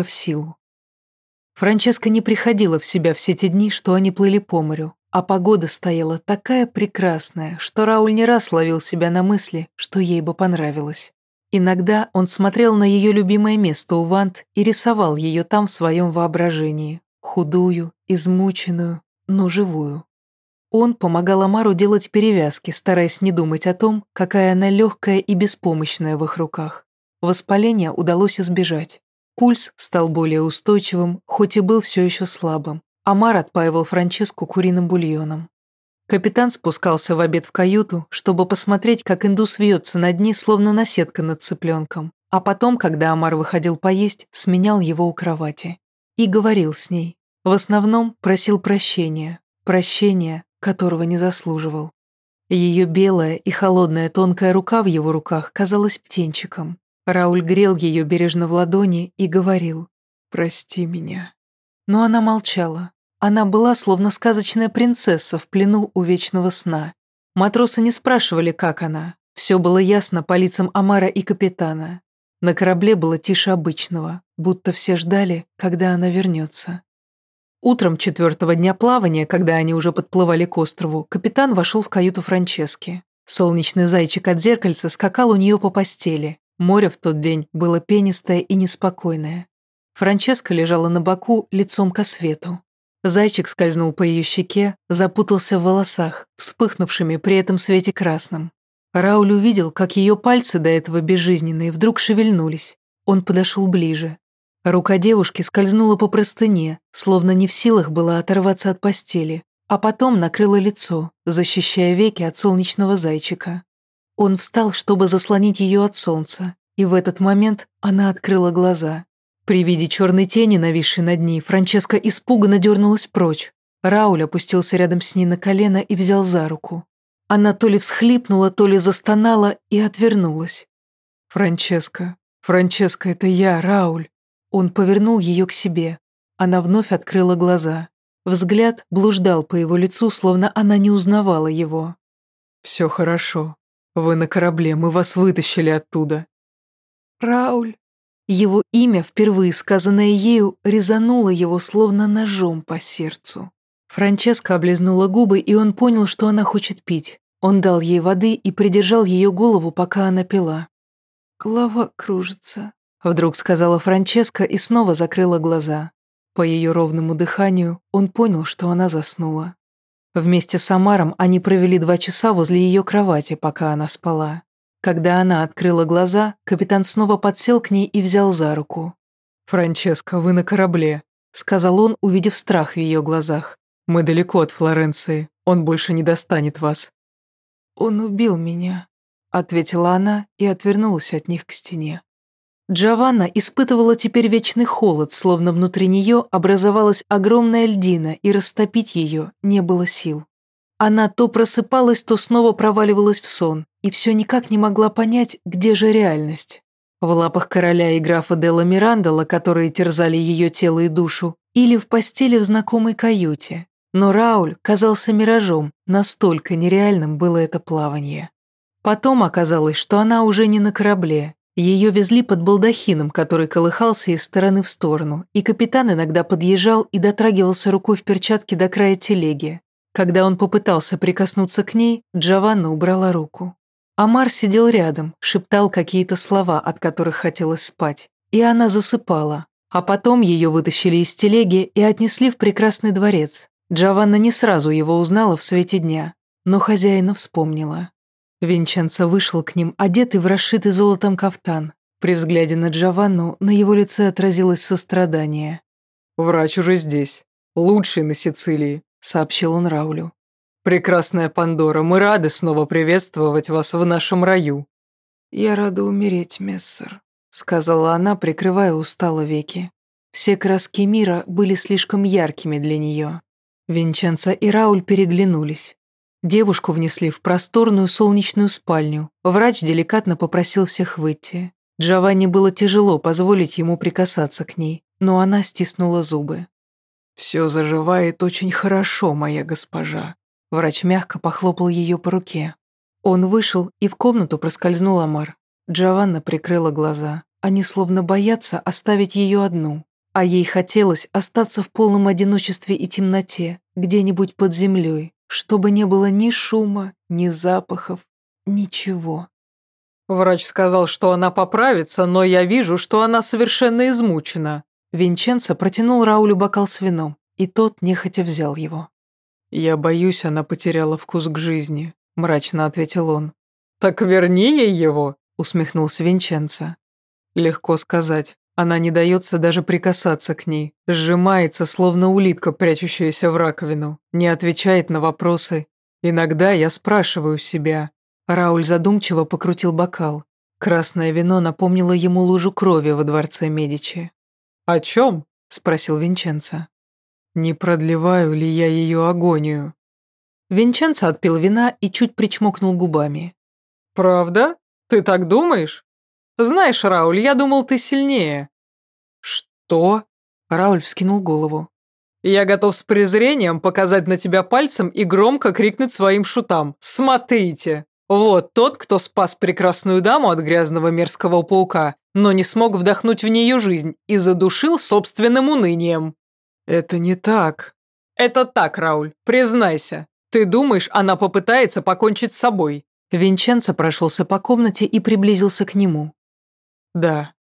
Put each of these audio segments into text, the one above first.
Дорога в силу. Франческа не приходила в себя все те дни, что они плыли по морю, а погода стояла такая прекрасная, что Рауль не раз ловил себя на мысли, что ей бы понравилось. Иногда он смотрел на ее любимое место у вант и рисовал ее там в своем воображении, худую, измученную, но живую. Он помогал Амару делать перевязки, стараясь не думать о том, какая она легкая и беспомощная в их руках. Воспаление удалось избежать. Пульс стал более устойчивым, хоть и был все еще слабым. Амар отпаивал Франческу куриным бульоном. Капитан спускался в обед в каюту, чтобы посмотреть, как индус вьется на дне, словно наседка над цыпленком. А потом, когда Амар выходил поесть, сменял его у кровати. И говорил с ней. В основном просил прощения. Прощения, которого не заслуживал. Ее белая и холодная тонкая рука в его руках казалась птенчиком. Рауль грел ее бережно в ладони и говорил «Прости меня». Но она молчала. Она была словно сказочная принцесса в плену у вечного сна. Матросы не спрашивали, как она. Все было ясно по лицам Амара и капитана. На корабле было тише обычного, будто все ждали, когда она вернется. Утром четвертого дня плавания, когда они уже подплывали к острову, капитан вошел в каюту Франчески. Солнечный зайчик от зеркальца скакал у нее по постели. Море в тот день было пенистое и неспокойное. Франческа лежала на боку лицом ко свету. Зайчик скользнул по ее щеке, запутался в волосах, вспыхнувшими при этом свете красным. Рауль увидел, как ее пальцы, до этого безжизненные, вдруг шевельнулись. Он подошел ближе. Рука девушки скользнула по простыне, словно не в силах была оторваться от постели, а потом накрыла лицо, защищая веки от солнечного зайчика. Он встал, чтобы заслонить ее от солнца, и в этот момент она открыла глаза. При виде черной тени, нависшей над ней, Франческа испуганно дернулась прочь. Рауль опустился рядом с ней на колено и взял за руку. Она то ли всхлипнула, то ли застонала и отвернулась. «Франческа, Франческа, это я, Рауль». Он повернул ее к себе. Она вновь открыла глаза. Взгляд блуждал по его лицу, словно она не узнавала его. «Все хорошо», вы на корабле, мы вас вытащили оттуда». «Рауль». Его имя, впервые сказанное ею, резануло его словно ножом по сердцу. Франческа облизнула губы, и он понял, что она хочет пить. Он дал ей воды и придержал ее голову, пока она пила. «Голова кружится», — вдруг сказала Франческа и снова закрыла глаза. По ее ровному дыханию он понял, что она заснула. Вместе с Амаром они провели два часа возле ее кровати, пока она спала. Когда она открыла глаза, капитан снова подсел к ней и взял за руку. «Франческо, вы на корабле», — сказал он, увидев страх в ее глазах. «Мы далеко от Флоренции. Он больше не достанет вас». «Он убил меня», — ответила она и отвернулась от них к стене. Джованна испытывала теперь вечный холод, словно внутри нее образовалась огромная льдина, и растопить ее не было сил. Она то просыпалась, то снова проваливалась в сон, и все никак не могла понять, где же реальность. В лапах короля и графа Делла Мирандола, которые терзали ее тело и душу, или в постели в знакомой каюте. Но Рауль казался миражом, настолько нереальным было это плавание. Потом оказалось, что она уже не на корабле, ее везли под балдахином, который колыхался из стороны в сторону, и капитан иногда подъезжал и дотрагивался рукой в перчатке до края телеги. Когда он попытался прикоснуться к ней, Джованна убрала руку. Амар сидел рядом, шептал какие-то слова, от которых хотелось спать, и она засыпала. А потом ее вытащили из телеги и отнесли в прекрасный дворец. Джованна не сразу его узнала в свете дня, но хозяина вспомнила. Винченцо вышел к ним, одетый в расшитый золотом кафтан. При взгляде на Джованну на его лице отразилось сострадание. «Врач уже здесь. Лучший на Сицилии», — сообщил он Раулю. «Прекрасная Пандора, мы рады снова приветствовать вас в нашем раю». «Я рада умереть, мессер», — сказала она, прикрывая устало веки. Все краски мира были слишком яркими для нее. Винченцо и Рауль переглянулись. Девушку внесли в просторную солнечную спальню. Врач деликатно попросил всех выйти. Джованни было тяжело позволить ему прикасаться к ней, но она стиснула зубы. «Все заживает очень хорошо, моя госпожа». Врач мягко похлопал ее по руке. Он вышел, и в комнату проскользнул Амар. Джованна прикрыла глаза. Они словно боятся оставить ее одну, а ей хотелось остаться в полном одиночестве и темноте, где-нибудь под землей, чтобы не было ни шума, ни запахов, ничего. Врач сказал, что она поправится, но я вижу, что она совершенно измучена. Винченцо протянул Раулю бокал с вином, и тот нехотя взял его. «Я боюсь, она потеряла вкус к жизни», – мрачно ответил он. «Так верни ей его», – усмехнулся Винченцо. «Легко сказать. Она не дается даже прикасаться к ней, сжимается, словно улитка, прячущаяся в раковину, не отвечает на вопросы. Иногда я спрашиваю себя». Рауль задумчиво покрутил бокал. Красное вино напомнило ему лужу крови во дворце Медичи. «О чем?» – спросил Винченцо. Не продлеваю ли я ее агонию? Винченцо отпил вина и чуть причмокнул губами. «Правда? Ты так думаешь? Знаешь, Рауль, я думал, ты сильнее». «Что?» Рауль вскинул голову. «Я готов с презрением показать на тебя пальцем и громко крикнуть своим шутам. Смотрите! Вот тот, кто спас прекрасную даму от грязного мерзкого паука, но не смог вдохнуть в нее жизнь и задушил собственным унынием». «Это не так». «Это так, Рауль, признайся. Ты думаешь, она попытается покончить с собой?» Винченцо прошелся по комнате и приблизился к нему. «Да,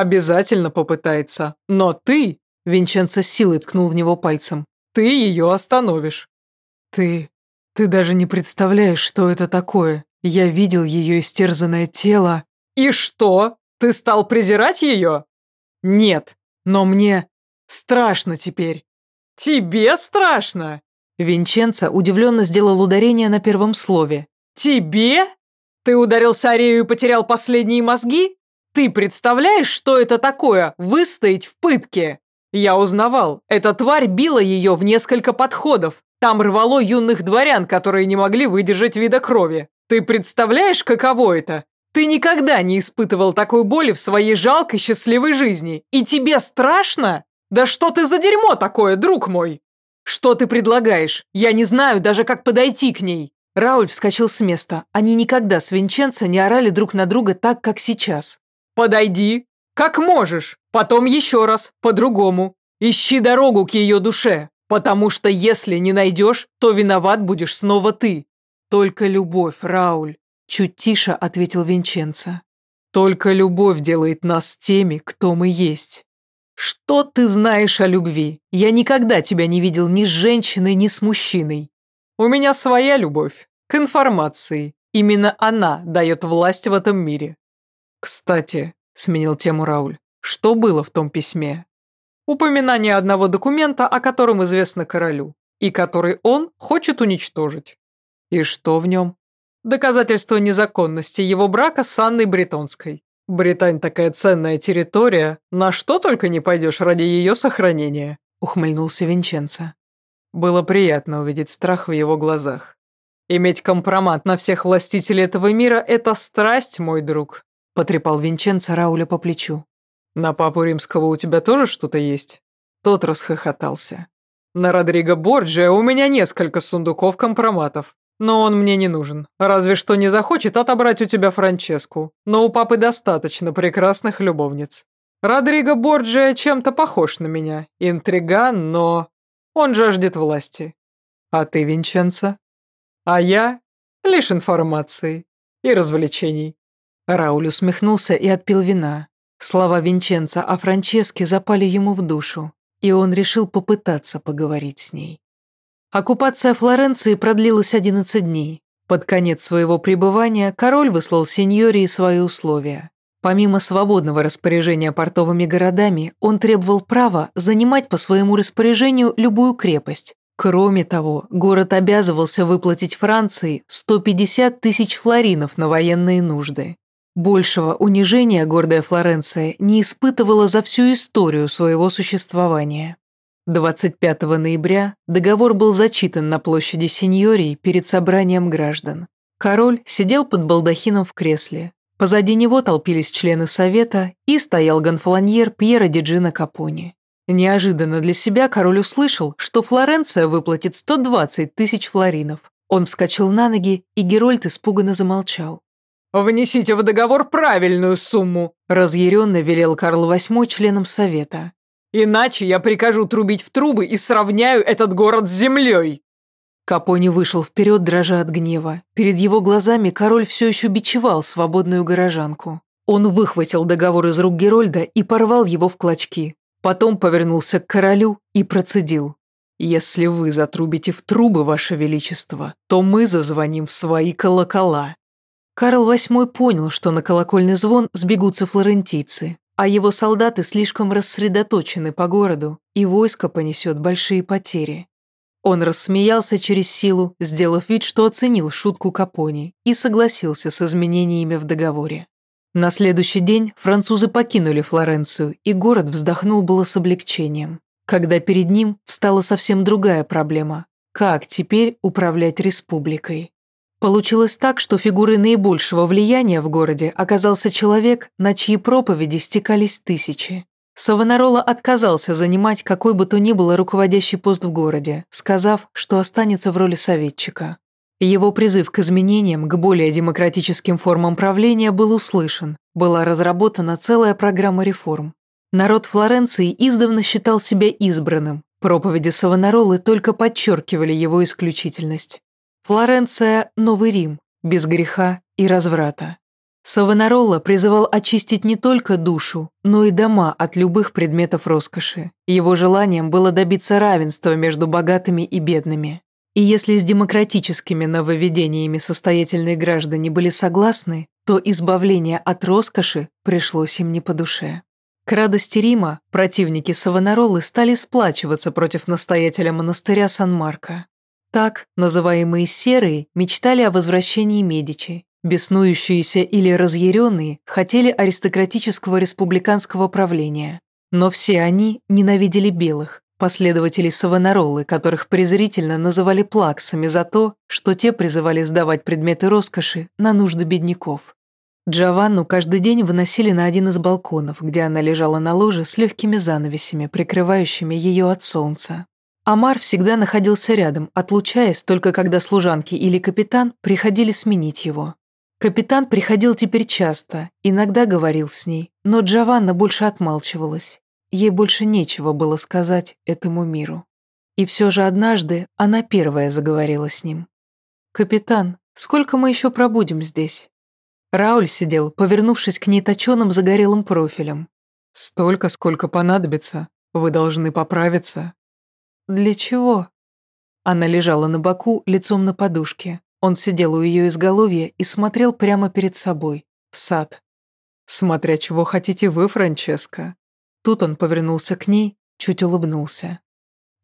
обязательно попытается. Но ты...» Винченцо силой ткнул в него пальцем. «Ты ее остановишь». «Ты... ты даже не представляешь, что это такое. Я видел ее истерзанное тело». «И что? Ты стал презирать ее?» «Нет, но мне... Страшно теперь». «Тебе страшно?» Винченцо удивленно сделал ударение на первом слове. «Тебе? Ты ударился Арею и потерял последние мозги? Ты представляешь, что это такое – выстоять в пытке? Я узнавал, эта тварь била ее в несколько подходов. Там рвало юных дворян, которые не могли выдержать вида крови. Ты представляешь, каково это? Ты никогда не испытывал такой боли в своей жалкой счастливой жизни. И тебе страшно? «Да что ты за дерьмо такое, друг мой?» «Что ты предлагаешь? Я не знаю даже, как подойти к ней!» Рауль вскочил с места. Они никогда с Винченцо не орали друг на друга так, как сейчас. «Подойди! Как можешь! Потом еще раз, по-другому. Ищи дорогу к ее душе, потому что если не найдешь, то виноват будешь снова ты». «Только любовь, Рауль», – чуть тише ответил Винченцо. «Только любовь делает нас теми, кто мы есть». «Что ты знаешь о любви? Я никогда тебя не видел ни с женщиной, ни с мужчиной». «У меня своя любовь. К информации. Именно она дает власть в этом мире». «Кстати», — сменил тему Рауль, — «что было в том письме?» «Упоминание одного документа, о котором известно королю, и который он хочет уничтожить». «И что в нем?» «Доказательство незаконности его брака с Анной Бретонской. «Британь такая ценная территория, на что только не пойдешь ради ее сохранения», — ухмыльнулся Винченцо. Было приятно увидеть страх в его глазах. «Иметь компромат на всех властителей этого мира — это страсть, мой друг», — потрепал Винченцо Рауля по плечу. «На папу римского у тебя тоже что-то есть?» Тот расхохотался. «На Родриго Борджиа у меня несколько сундуков компроматов. Но он мне не нужен. Разве что не захочет отобрать у тебя Франческу. Но у папы достаточно прекрасных любовниц. Родриго Борджиа чем-то похож на меня. Интриган, но... Он жаждет власти. А ты, Винченцо? А я? Лишь информации. И развлечений. Рауль усмехнулся и отпил вина. Слова Винченца о Франческе запали ему в душу, и он решил попытаться поговорить с ней. Оккупация Флоренции продлилась 11 дней. Под конец своего пребывания король выслал сеньории свои условия. Помимо свободного распоряжения портовыми городами, он требовал права занимать по своему распоряжению любую крепость. Кроме того, город обязывался выплатить Франции 150 тысяч флоринов на военные нужды. Большего унижения гордая Флоренция не испытывала за всю историю своего существования. 25 ноября договор был зачитан на площади Синьории перед собранием граждан. Король сидел под балдахином в кресле. Позади него толпились члены совета и стоял гонфланьер Пьера Диджина Капони. Неожиданно для себя король услышал, что Флоренция выплатит 120 тысяч флоринов. Он вскочил на ноги, и Герольд испуганно замолчал. Внесите в договор правильную сумму», разъяренно велел Карл VIII членам совета. «Иначе я прикажу трубить в трубы и сравняю этот город с землей». Капони вышел вперед, дрожа от гнева. Перед его глазами король все еще бичевал свободную горожанку. Он выхватил договор из рук Герольда и порвал его в клочки. Потом повернулся к королю и процедил. «Если вы затрубите в трубы, ваше величество, то мы зазвоним в свои колокола». Карл VIII понял, что на колокольный звон сбегутся флорентийцы, а его солдаты слишком рассредоточены по городу, и войско понесет большие потери. Он рассмеялся через силу, сделав вид, что оценил шутку Капони и согласился с изменениями в договоре. На следующий день французы покинули Флоренцию, и город вздохнул было с облегчением, когда перед ним встала совсем другая проблема – как теперь управлять республикой? Получилось так, что фигурой наибольшего влияния в городе оказался человек, на чьи проповеди стекались тысячи. Савонарола отказался занимать какой бы то ни было руководящий пост в городе, сказав, что останется в роли советчика. Его призыв к изменениям, к более демократическим формам правления был услышан, была разработана целая программа реформ. Народ Флоренции издавна считал себя избранным, проповеди Савонаролы только подчеркивали его исключительность. Флоренция – новый Рим, без греха и разврата. Савонаролла призывал очистить не только душу, но и дома от любых предметов роскоши. Его желанием было добиться равенства между богатыми и бедными. И если с демократическими нововведениями состоятельные граждане были согласны, то избавление от роскоши пришлось им не по душе. К радости Рима противники Савонароллы стали сплачиваться против настоятеля монастыря Сан-Марко. Так, называемые серые, мечтали о возвращении Медичи, Беснующиеся или разъяренные хотели аристократического республиканского правления. Но все они ненавидели белых, последователей Савонаролы, которых презрительно называли плаксами за то, что те призывали сдавать предметы роскоши на нужды бедняков. Джованну каждый день выносили на один из балконов, где она лежала на ложе с легкими занавесями, прикрывающими ее от солнца. Амар всегда находился рядом, отлучаясь только когда служанки или капитан приходили сменить его. Капитан приходил теперь часто, иногда говорил с ней, но Джованна больше отмалчивалась. Ей больше нечего было сказать этому миру. И все же однажды она первая заговорила с ним. «Капитан, сколько мы еще пробудем здесь?» Рауль сидел, повернувшись к ней точеным загорелым профилем. «Столько, сколько понадобится. Вы должны поправиться». «Для чего?» Она лежала на боку, лицом на подушке. Он сидел у ее изголовья и смотрел прямо перед собой, в сад. «Смотря чего хотите вы, Франческо». Тут он повернулся к ней, чуть улыбнулся.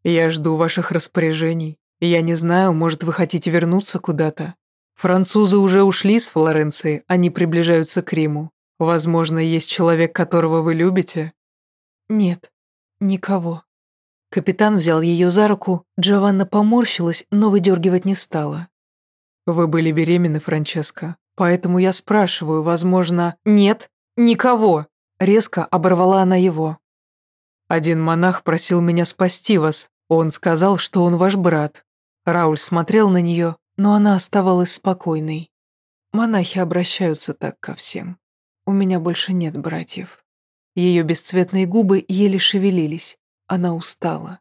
«Я жду ваших распоряжений. Я не знаю, может, вы хотите вернуться куда-то. Французы уже ушли с Флоренции, они приближаются к Риму. Возможно, есть человек, которого вы любите?» «Нет, никого». Капитан взял ее за руку, Джованна поморщилась, но выдергивать не стала. «Вы были беременны, Франческо, поэтому я спрашиваю, возможно...» «Нет, никого!» Резко оборвала она его. «Один монах просил меня спасти вас. Он сказал, что он ваш брат». Рауль смотрел на нее, но она оставалась спокойной. Монахи обращаются так ко всем. У меня больше нет братьев. Ее бесцветные губы еле шевелились. Она устала.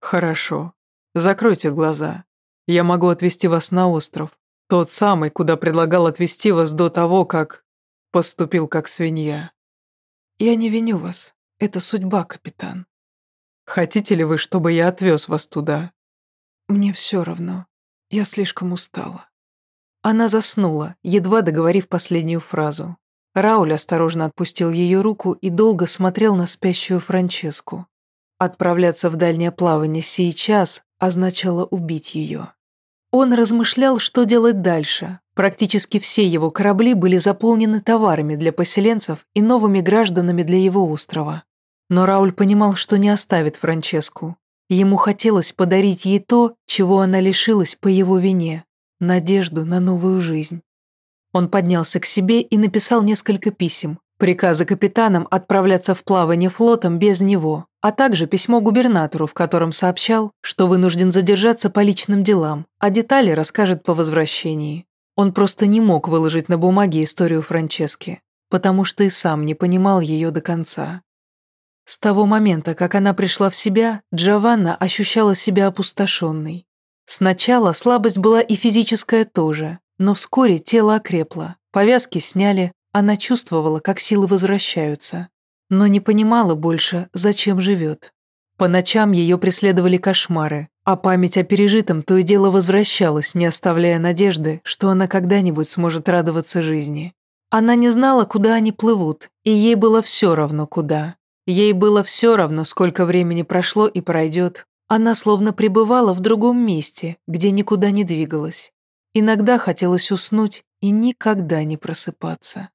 «Хорошо. Закройте глаза. Я могу отвезти вас на остров. Тот самый, куда предлагал отвезти вас до того, как... Поступил как свинья. Я не виню вас. Это судьба, капитан. Хотите ли вы, чтобы я отвез вас туда? Мне все равно. Я слишком устала. Она заснула, едва договорив последнюю фразу. Рауль осторожно отпустил ее руку и долго смотрел на спящую Франческу. Отправляться в дальнее плавание сейчас означало убить ее. Он размышлял, что делать дальше. Практически все его корабли были заполнены товарами для поселенцев и новыми гражданами для его острова. Но Рауль понимал, что не оставит Франческу. Ему хотелось подарить ей то, чего она лишилась по его вине – надежду на новую жизнь. Он поднялся к себе и написал несколько писем, приказы капитанам отправляться в плавание флотом без него, а также письмо губернатору, в котором сообщал, что вынужден задержаться по личным делам, а детали расскажет по возвращении. Он просто не мог выложить на бумаге историю Франчески, потому что и сам не понимал ее до конца. С того момента, как она пришла в себя, Джованна ощущала себя опустошенной. Сначала слабость была и физическая тоже, но вскоре тело окрепло, повязки сняли, она чувствовала, как силы возвращаются, но не понимала больше, зачем живет. По ночам ее преследовали кошмары, а память о пережитом то и дело возвращалась, не оставляя надежды, что она когда-нибудь сможет радоваться жизни. Она не знала, куда они плывут, и ей было все равно, куда. Ей было все равно, сколько времени прошло и пройдет. Она словно пребывала в другом месте, где никуда не двигалась. Иногда хотелось уснуть и никогда не просыпаться.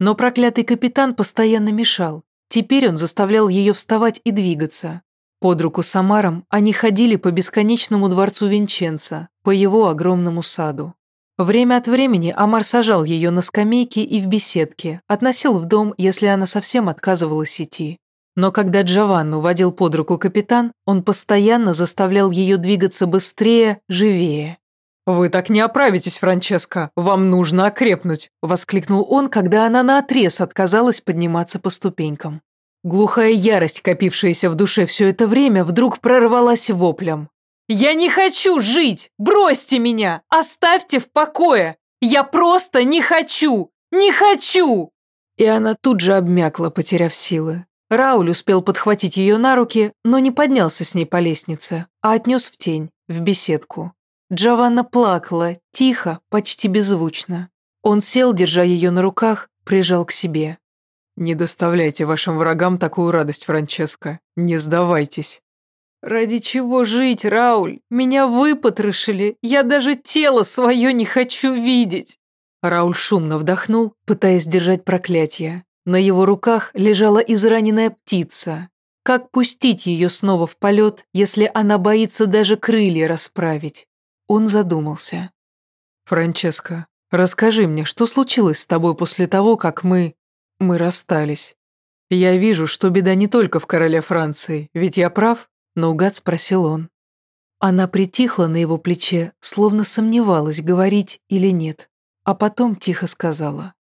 Но проклятый капитан постоянно мешал. Теперь он заставлял ее вставать и двигаться. Под руку с Амаром они ходили по бесконечному дворцу Винченца, по его огромному саду. Время от времени Амар сажал ее на скамейке и в беседке, относил в дом, если она совсем отказывалась идти. Но когда Джованну водил под руку капитан, он постоянно заставлял ее двигаться быстрее, живее. «Вы так не оправитесь, Франческо, вам нужно окрепнуть», – воскликнул он, когда она наотрез отказалась подниматься по ступенькам. Глухая ярость, копившаяся в душе все это время, вдруг прорвалась воплем. «Я не хочу жить! Бросьте меня! Оставьте в покое! Я просто не хочу! Не хочу!» И она тут же обмякла, потеряв силы. Рауль успел подхватить ее на руки, но не поднялся с ней по лестнице, а отнес в тень, в беседку. Джованна плакала, тихо, почти беззвучно. Он сел, держа ее на руках, прижал к себе. «Не доставляйте вашим врагам такую радость, Франческо. Не сдавайтесь». «Ради чего жить, Рауль? Меня выпотрошили. Я даже тело свое не хочу видеть». Рауль шумно вдохнул, пытаясь держать проклятие. На его руках лежала израненная птица. Как пустить ее снова в полет, если она боится даже крылья расправить? Он задумался. «Франческо, расскажи мне, что случилось с тобой после того, как мы... мы расстались? Я вижу, что беда не только в короле Франции, ведь я прав?» Наугад спросил он. Она притихла на его плече, словно сомневалась, говорить или нет, а потом тихо сказала.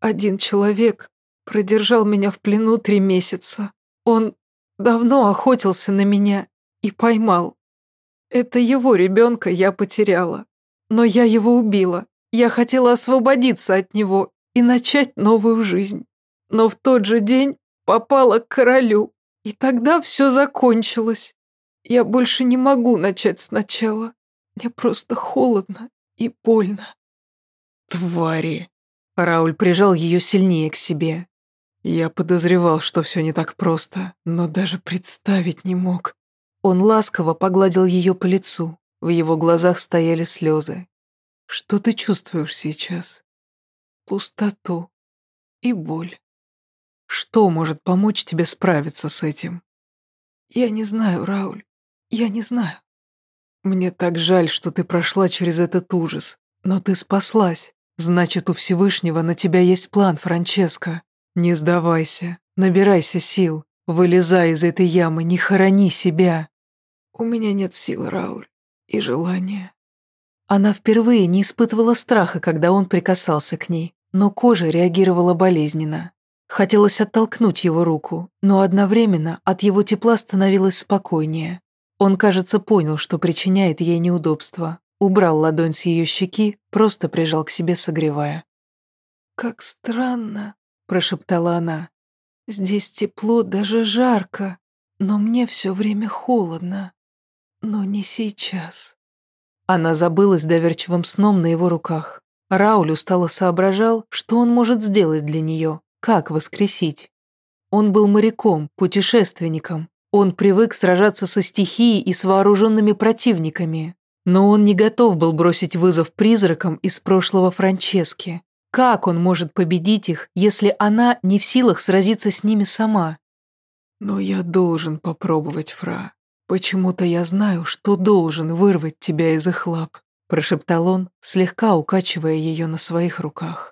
«Один человек продержал меня в плену три месяца. Он давно охотился на меня и поймал. Это его ребенка я потеряла. Но я его убила. Я хотела освободиться от него и начать новую жизнь. Но в тот же день попала к королю. И тогда все закончилось. Я больше не могу начать сначала. Мне просто холодно и больно. Твари. Рауль прижал ее сильнее к себе. Я подозревал, что все не так просто, но даже представить не мог. Он ласково погладил ее по лицу. В его глазах стояли слезы. Что ты чувствуешь сейчас? Пустоту и боль. Что может помочь тебе справиться с этим? Я не знаю, Рауль. Я не знаю. Мне так жаль, что ты прошла через этот ужас. Но ты спаслась. Значит, у Всевышнего на тебя есть план, Франческо. Не сдавайся, набирайся сил, вылезай из этой ямы, не хорони себя. У меня нет сил, Рауль, и желания. Она впервые не испытывала страха, когда он прикасался к ней, но кожа реагировала болезненно. Хотелось оттолкнуть его руку, но одновременно от его тепла становилось спокойнее. Он, кажется, понял, что причиняет ей неудобства, убрал ладонь с ее щеки, просто прижал к себе, согревая. «Как странно», прошептала она. «Здесь тепло, даже жарко, но мне все время холодно. Но не сейчас». Она забылась доверчивым сном на его руках. Рауль устало соображал, что он может сделать для нее, как воскресить. Он был моряком, путешественником. Он привык сражаться со стихией и с вооруженными противниками. Но он не готов был бросить вызов призракам из прошлого Франчески. Как он может победить их, если она не в силах сразиться с ними сама? Но я должен попробовать, Фра. Почему-то я знаю, что должен вырвать тебя из их лап, прошептал он, слегка укачивая ее на своих руках.